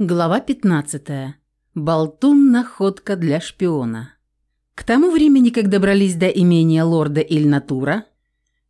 Глава 15. Болтун – находка для шпиона. К тому времени, как добрались до имения лорда Ильнатура,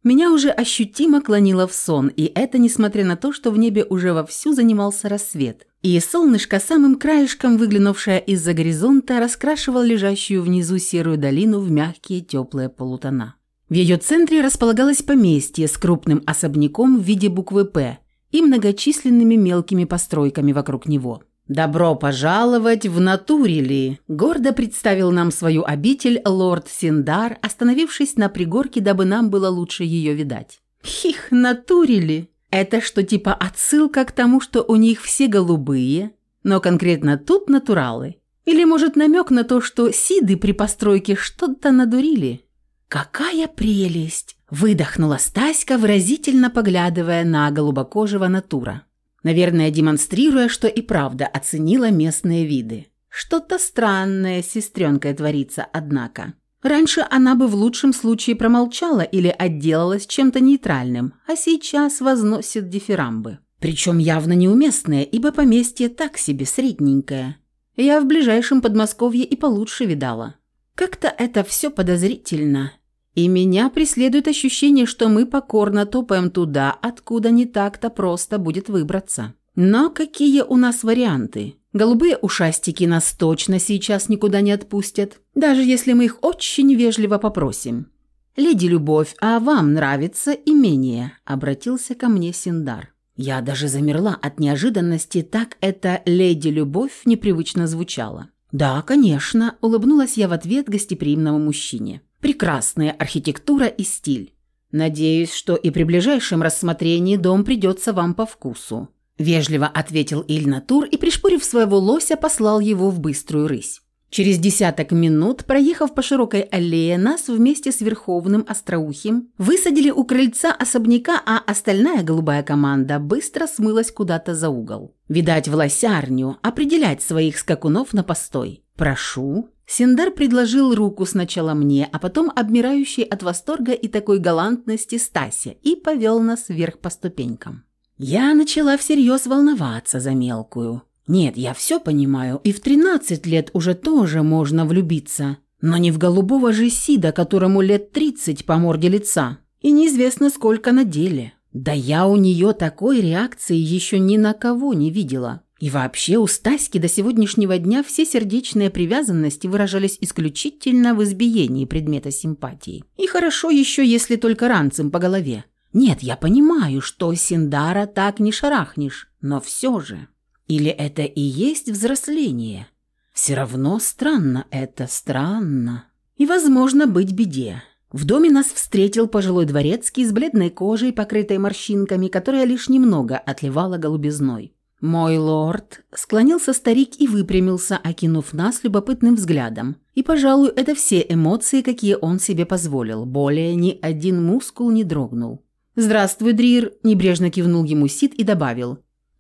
меня уже ощутимо клонило в сон, и это несмотря на то, что в небе уже вовсю занимался рассвет, и солнышко, самым краешком выглянувшее из-за горизонта, раскрашивало лежащую внизу серую долину в мягкие теплые полутона. В ее центре располагалось поместье с крупным особняком в виде буквы «П», и многочисленными мелкими постройками вокруг него. «Добро пожаловать в Натурили!» – гордо представил нам свою обитель лорд Синдар, остановившись на пригорке, дабы нам было лучше ее видать. «Хих, Натурили! Это что, типа отсылка к тому, что у них все голубые, но конкретно тут натуралы? Или, может, намек на то, что сиды при постройке что-то надурили?» «Какая прелесть!» Выдохнула Стаська, выразительно поглядывая на голубокожего натура. Наверное, демонстрируя, что и правда оценила местные виды. Что-то странное с сестренкой творится, однако. Раньше она бы в лучшем случае промолчала или отделалась чем-то нейтральным, а сейчас возносит дифирамбы. Причем явно неуместные, ибо поместье так себе средненькое. Я в ближайшем Подмосковье и получше видала. Как-то это все подозрительно и меня преследует ощущение, что мы покорно топаем туда, откуда не так-то просто будет выбраться. Но какие у нас варианты? Голубые ушастики нас точно сейчас никуда не отпустят, даже если мы их очень вежливо попросим. «Леди Любовь, а вам нравится имение?» – обратился ко мне Синдар. Я даже замерла от неожиданности, так это «Леди Любовь» непривычно звучало. «Да, конечно», – улыбнулась я в ответ гостеприимному мужчине. Прекрасная архитектура и стиль. Надеюсь, что и при ближайшем рассмотрении дом придется вам по вкусу». Вежливо ответил Ильнатур и, пришпорив своего лося, послал его в быструю рысь. Через десяток минут, проехав по широкой аллее, нас вместе с Верховным Остроухим высадили у крыльца особняка, а остальная голубая команда быстро смылась куда-то за угол. Видать, в лосярню определять своих скакунов на постой. «Прошу», Синдар предложил руку сначала мне, а потом обмирающей от восторга и такой галантности Стасе и повел нас вверх по ступенькам. Я начала всерьез волноваться за мелкую. Нет, я все понимаю, и в 13 лет уже тоже можно влюбиться. Но не в голубого же Сида, которому лет 30 по морде лица. И неизвестно сколько на деле. Да я у нее такой реакции еще ни на кого не видела. И вообще у Стаськи до сегодняшнего дня все сердечные привязанности выражались исключительно в избиении предмета симпатии. И хорошо еще, если только ранцем по голове. Нет, я понимаю, что Синдара так не шарахнешь, но все же. Или это и есть взросление? Все равно странно это, странно. И, возможно, быть беде. В доме нас встретил пожилой дворецкий с бледной кожей, покрытой морщинками, которая лишь немного отливала голубизной. «Мой лорд», — склонился старик и выпрямился, окинув нас любопытным взглядом. И, пожалуй, это все эмоции, какие он себе позволил. Более ни один мускул не дрогнул. «Здравствуй, Дрир», — небрежно кивнул ему Сид и добавил.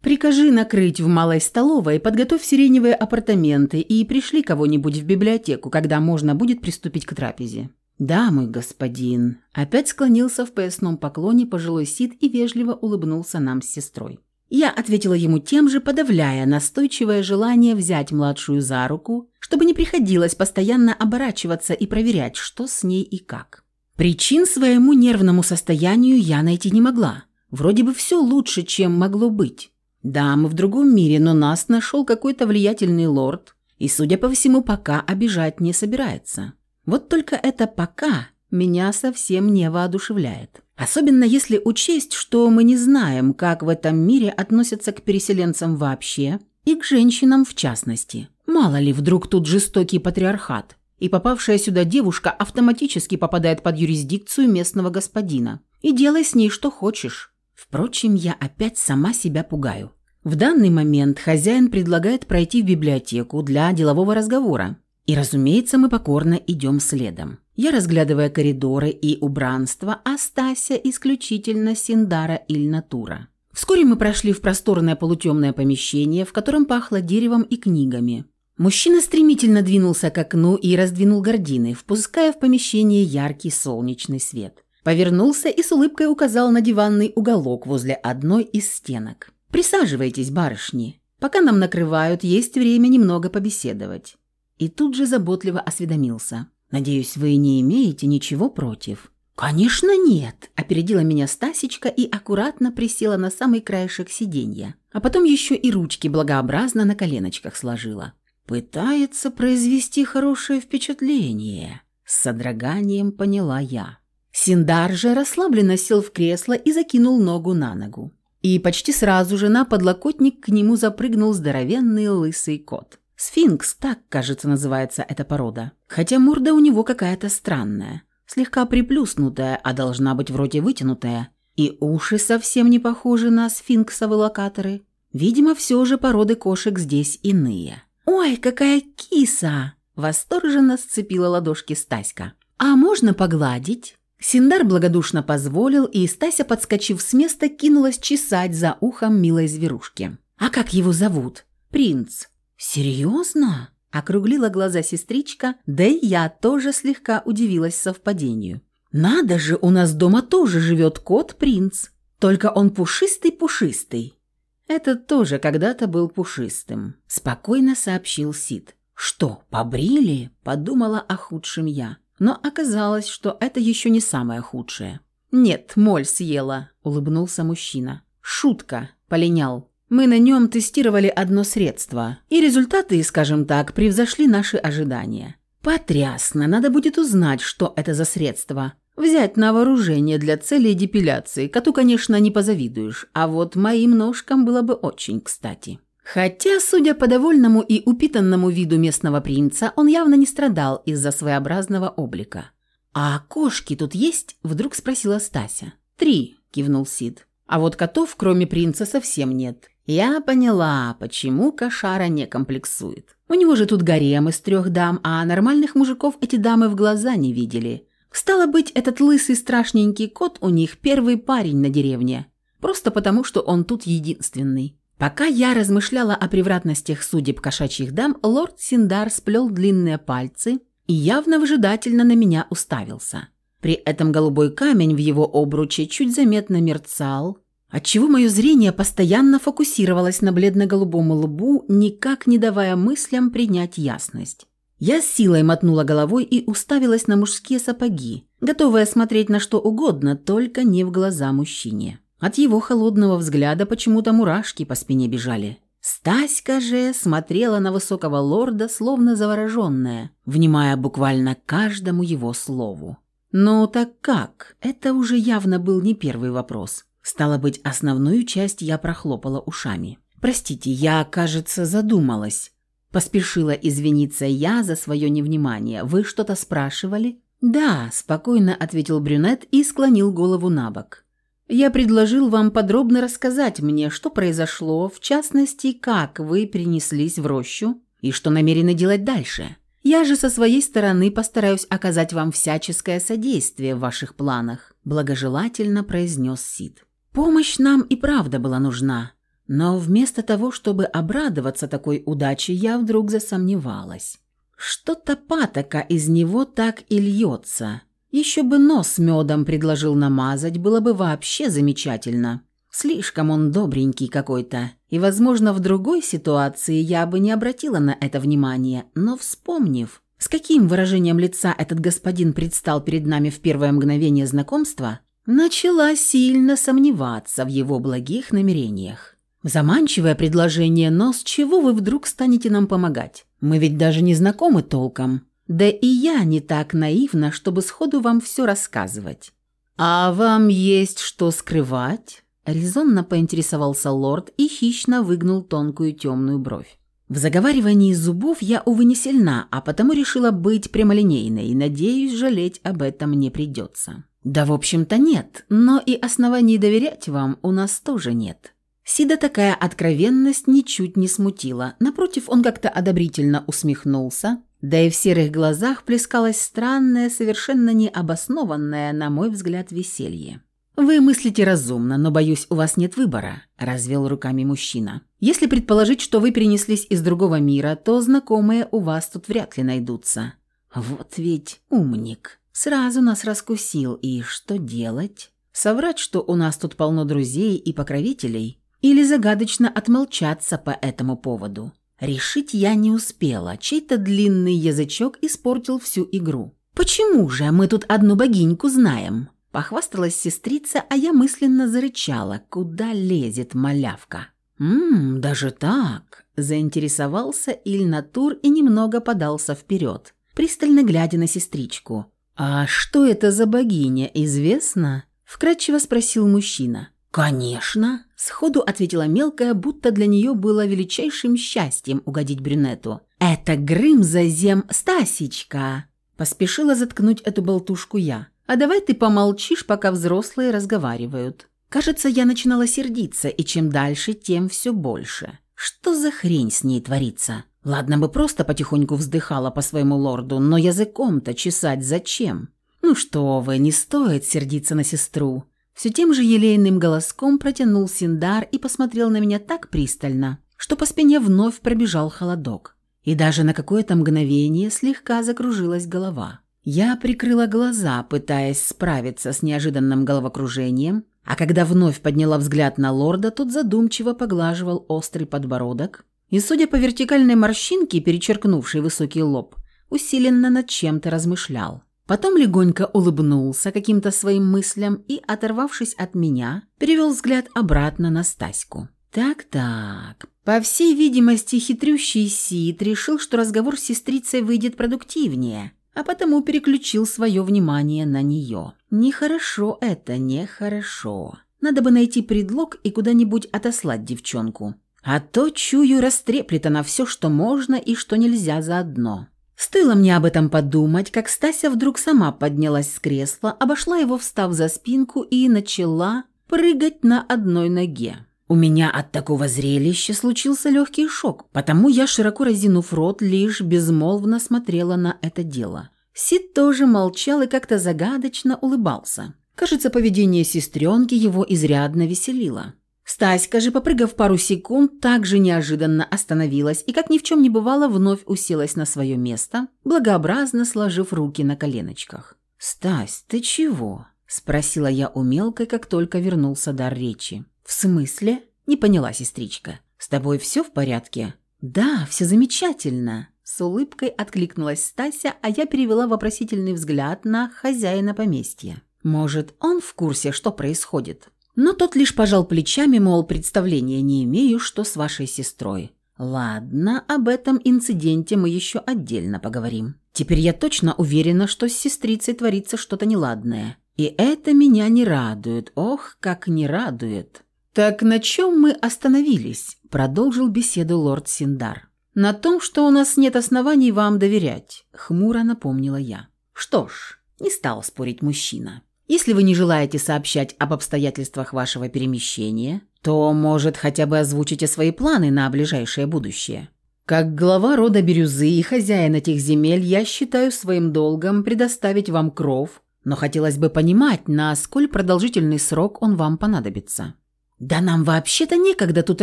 «Прикажи накрыть в малой столовой, подготовь сиреневые апартаменты и пришли кого-нибудь в библиотеку, когда можно будет приступить к трапезе». «Да, мой господин», — опять склонился в поясном поклоне пожилой Сид и вежливо улыбнулся нам с сестрой. Я ответила ему тем же, подавляя настойчивое желание взять младшую за руку, чтобы не приходилось постоянно оборачиваться и проверять, что с ней и как. Причин своему нервному состоянию я найти не могла. Вроде бы все лучше, чем могло быть. Да, мы в другом мире, но нас нашел какой-то влиятельный лорд, и, судя по всему, пока обижать не собирается. Вот только это «пока» меня совсем не воодушевляет. Особенно если учесть, что мы не знаем, как в этом мире относятся к переселенцам вообще и к женщинам в частности. Мало ли, вдруг тут жестокий патриархат, и попавшая сюда девушка автоматически попадает под юрисдикцию местного господина. И делай с ней что хочешь. Впрочем, я опять сама себя пугаю. В данный момент хозяин предлагает пройти в библиотеку для делового разговора. И, разумеется, мы покорно идем следом. Я разглядывая коридоры и убранство, а Стася исключительно Синдара или Натура. Вскоре мы прошли в просторное полутемное помещение, в котором пахло деревом и книгами. Мужчина стремительно двинулся к окну и раздвинул гардины, впуская в помещение яркий солнечный свет. Повернулся и с улыбкой указал на диванный уголок возле одной из стенок. «Присаживайтесь, барышни. Пока нам накрывают, есть время немного побеседовать». И тут же заботливо осведомился. «Надеюсь, вы не имеете ничего против?» «Конечно нет!» – опередила меня Стасечка и аккуратно присела на самый краешек сиденья, а потом еще и ручки благообразно на коленочках сложила. «Пытается произвести хорошее впечатление», – с содроганием поняла я. Синдар же расслабленно сел в кресло и закинул ногу на ногу. И почти сразу же на подлокотник к нему запрыгнул здоровенный лысый кот. Сфинкс, так, кажется, называется эта порода. Хотя морда у него какая-то странная слегка приплюснутая, а должна быть вроде вытянутая, и уши совсем не похожи на сфинксовые локаторы. Видимо, все же породы кошек здесь иные. «Ой, какая киса!» – восторженно сцепила ладошки Стаська. «А можно погладить?» Синдар благодушно позволил, и Стася, подскочив с места, кинулась чесать за ухом милой зверушки. «А как его зовут?» «Принц». «Серьезно?» Округлила глаза сестричка, да и я тоже слегка удивилась совпадению. «Надо же, у нас дома тоже живет кот-принц, только он пушистый-пушистый». «Этот тоже когда-то был пушистым», – спокойно сообщил Сид. «Что, побрили?» – подумала о худшем я. Но оказалось, что это еще не самое худшее. «Нет, моль съела», – улыбнулся мужчина. «Шутка», – полинял. Мы на нем тестировали одно средство, и результаты, скажем так, превзошли наши ожидания. Потрясно, надо будет узнать, что это за средство. Взять на вооружение для целей депиляции, коту, конечно, не позавидуешь, а вот моим ножкам было бы очень кстати. Хотя, судя по довольному и упитанному виду местного принца, он явно не страдал из-за своеобразного облика. «А кошки тут есть?» – вдруг спросила Стася. «Три», – кивнул Сид. «А вот котов, кроме принца, совсем нет. Я поняла, почему Кошара не комплексует. У него же тут гарем из трех дам, а нормальных мужиков эти дамы в глаза не видели. Стало быть, этот лысый страшненький кот у них первый парень на деревне. Просто потому, что он тут единственный. Пока я размышляла о превратностях судеб кошачьих дам, лорд Синдар сплел длинные пальцы и явно выжидательно на меня уставился. При этом голубой камень в его обруче чуть заметно мерцал, отчего мое зрение постоянно фокусировалось на бледно-голубом лбу, никак не давая мыслям принять ясность. Я с силой мотнула головой и уставилась на мужские сапоги, готовая смотреть на что угодно, только не в глаза мужчине. От его холодного взгляда почему-то мурашки по спине бежали. Стаська же смотрела на высокого лорда, словно завороженная, внимая буквально каждому его слову. «Ну так как?» Это уже явно был не первый вопрос. Стало быть, основную часть я прохлопала ушами. «Простите, я, кажется, задумалась». Поспешила извиниться я за свое невнимание. «Вы что-то спрашивали?» «Да», – спокойно ответил брюнет и склонил голову на бок. «Я предложил вам подробно рассказать мне, что произошло, в частности, как вы принеслись в рощу и что намерены делать дальше. Я же со своей стороны постараюсь оказать вам всяческое содействие в ваших планах», – благожелательно произнес Сид. Помощь нам и правда была нужна, но вместо того, чтобы обрадоваться такой удаче, я вдруг засомневалась. Что-то патока из него так и льется. Еще бы нос медом предложил намазать, было бы вообще замечательно. Слишком он добренький какой-то. И, возможно, в другой ситуации я бы не обратила на это внимание, но вспомнив, с каким выражением лица этот господин предстал перед нами в первое мгновение знакомства, начала сильно сомневаться в его благих намерениях. Заманчивое предложение, но с чего вы вдруг станете нам помогать? Мы ведь даже не знакомы толком. Да и я не так наивна, чтобы сходу вам все рассказывать. А вам есть что скрывать? Резонно поинтересовался лорд и хищно выгнул тонкую темную бровь. В заговаривании зубов я, увы, не сильна, а потому решила быть прямолинейной и, надеюсь, жалеть об этом не придется. «Да, в общем-то, нет, но и оснований доверять вам у нас тоже нет». Сида такая откровенность ничуть не смутила. Напротив, он как-то одобрительно усмехнулся, да и в серых глазах плескалось странное, совершенно необоснованное, на мой взгляд, веселье. «Вы мыслите разумно, но, боюсь, у вас нет выбора», – развел руками мужчина. «Если предположить, что вы перенеслись из другого мира, то знакомые у вас тут вряд ли найдутся». «Вот ведь умник». Сразу нас раскусил, и что делать? Соврать, что у нас тут полно друзей и покровителей? или загадочно отмолчаться по этому поводу. Решить я не успела, чей-то длинный язычок испортил всю игру. «Почему же мы тут одну богиньку знаем?» Похвасталась сестрица, а я мысленно зарычала, куда лезет малявка. «Ммм, даже так?» – заинтересовался Ильнатур и немного подался вперед, пристально глядя на сестричку. «А что это за богиня, известно?» – вкратчиво спросил мужчина. «Конечно!» – сходу ответила мелкая, будто для нее было величайшим счастьем угодить брюнету. «Это Грым зазем Стасичка!» Поспешила заткнуть эту болтушку я. «А давай ты помолчишь, пока взрослые разговаривают». Кажется, я начинала сердиться, и чем дальше, тем все больше. Что за хрень с ней творится? Ладно бы просто потихоньку вздыхала по своему лорду, но языком-то чесать зачем? Ну что вы, не стоит сердиться на сестру. Все тем же елейным голоском протянул Синдар и посмотрел на меня так пристально, что по спине вновь пробежал холодок. И даже на какое-то мгновение слегка закружилась голова. Я прикрыла глаза, пытаясь справиться с неожиданным головокружением, а когда вновь подняла взгляд на лорда, тот задумчиво поглаживал острый подбородок и, судя по вертикальной морщинке, перечеркнувшей высокий лоб, усиленно над чем-то размышлял. Потом легонько улыбнулся каким-то своим мыслям и, оторвавшись от меня, перевел взгляд обратно на Стаську. «Так-так. По всей видимости, хитрющий Сид решил, что разговор с сестрицей выйдет продуктивнее, а потому переключил свое внимание на нее. Нехорошо это, нехорошо. Надо бы найти предлог и куда-нибудь отослать девчонку. А то, чую, растреплет она все, что можно и что нельзя заодно. Стоило мне об этом подумать, как Стася вдруг сама поднялась с кресла, обошла его, встав за спинку, и начала прыгать на одной ноге. У меня от такого зрелища случился легкий шок, потому я, широко разинув рот, лишь безмолвно смотрела на это дело. Сид тоже молчал и как-то загадочно улыбался. Кажется, поведение сестренки его изрядно веселило. Стаська же, попрыгав пару секунд, также неожиданно остановилась и, как ни в чем не бывало, вновь уселась на свое место, благообразно сложив руки на коленочках. «Стась, ты чего?» – спросила я у мелкой, как только вернулся дар речи. «В смысле?» – не поняла сестричка. «С тобой все в порядке?» «Да, все замечательно!» С улыбкой откликнулась Стася, а я перевела вопросительный взгляд на хозяина поместья. «Может, он в курсе, что происходит?» Но тот лишь пожал плечами, мол, представления не имею, что с вашей сестрой. Ладно, об этом инциденте мы еще отдельно поговорим. Теперь я точно уверена, что с сестрицей творится что-то неладное. И это меня не радует. Ох, как не радует. «Так на чем мы остановились?» – продолжил беседу лорд Синдар. «На том, что у нас нет оснований вам доверять», – хмуро напомнила я. «Что ж», – не стал спорить мужчина. Если вы не желаете сообщать об обстоятельствах вашего перемещения, то, может, хотя бы озвучите свои планы на ближайшее будущее. Как глава рода Бирюзы и хозяин этих земель, я считаю своим долгом предоставить вам кров, но хотелось бы понимать, на сколь продолжительный срок он вам понадобится». «Да нам вообще-то некогда тут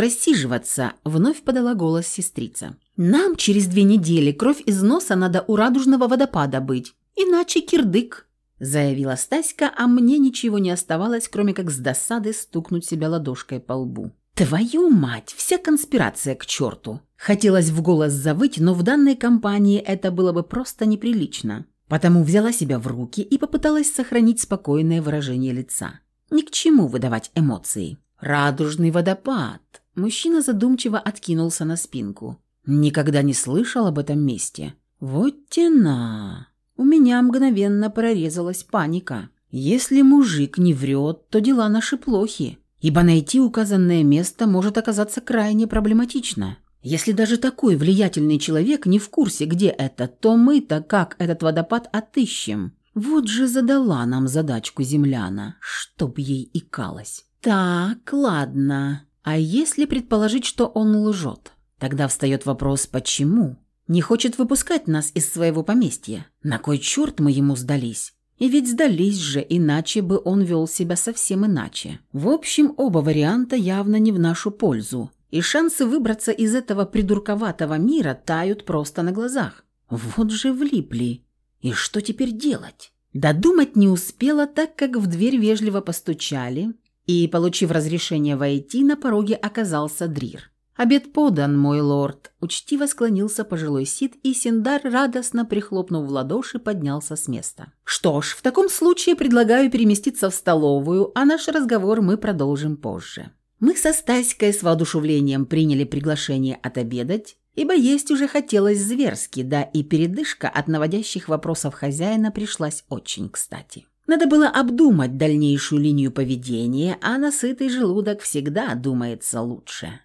рассиживаться», – вновь подала голос сестрица. «Нам через две недели кровь из носа надо у радужного водопада быть, иначе кирдык» заявила Стаська, а мне ничего не оставалось, кроме как с досады стукнуть себя ладошкой по лбу. «Твою мать! Вся конспирация к черту!» Хотелось в голос завыть, но в данной компании это было бы просто неприлично. Потому взяла себя в руки и попыталась сохранить спокойное выражение лица. Ни к чему выдавать эмоции. «Радужный водопад!» Мужчина задумчиво откинулся на спинку. «Никогда не слышал об этом месте. Вот тена!» У меня мгновенно прорезалась паника. Если мужик не врет, то дела наши плохи, ибо найти указанное место может оказаться крайне проблематично. Если даже такой влиятельный человек не в курсе, где это, то мы-то как этот водопад отыщем? Вот же задала нам задачку земляна, чтоб ей икалось. Так, ладно. А если предположить, что он лжет? Тогда встает вопрос, почему? Не хочет выпускать нас из своего поместья. На кой черт мы ему сдались? И ведь сдались же, иначе бы он вел себя совсем иначе. В общем, оба варианта явно не в нашу пользу. И шансы выбраться из этого придурковатого мира тают просто на глазах. Вот же влипли. И что теперь делать? Додумать не успела, так как в дверь вежливо постучали, и, получив разрешение войти, на пороге оказался Дрир. «Обед подан, мой лорд», – учтиво склонился пожилой Сид, и Синдар, радостно прихлопнув в ладоши, поднялся с места. «Что ж, в таком случае предлагаю переместиться в столовую, а наш разговор мы продолжим позже». Мы со Стаськой с воодушевлением приняли приглашение отобедать, ибо есть уже хотелось зверски, да и передышка от наводящих вопросов хозяина пришлась очень кстати. Надо было обдумать дальнейшую линию поведения, а на сытый желудок всегда думается лучше.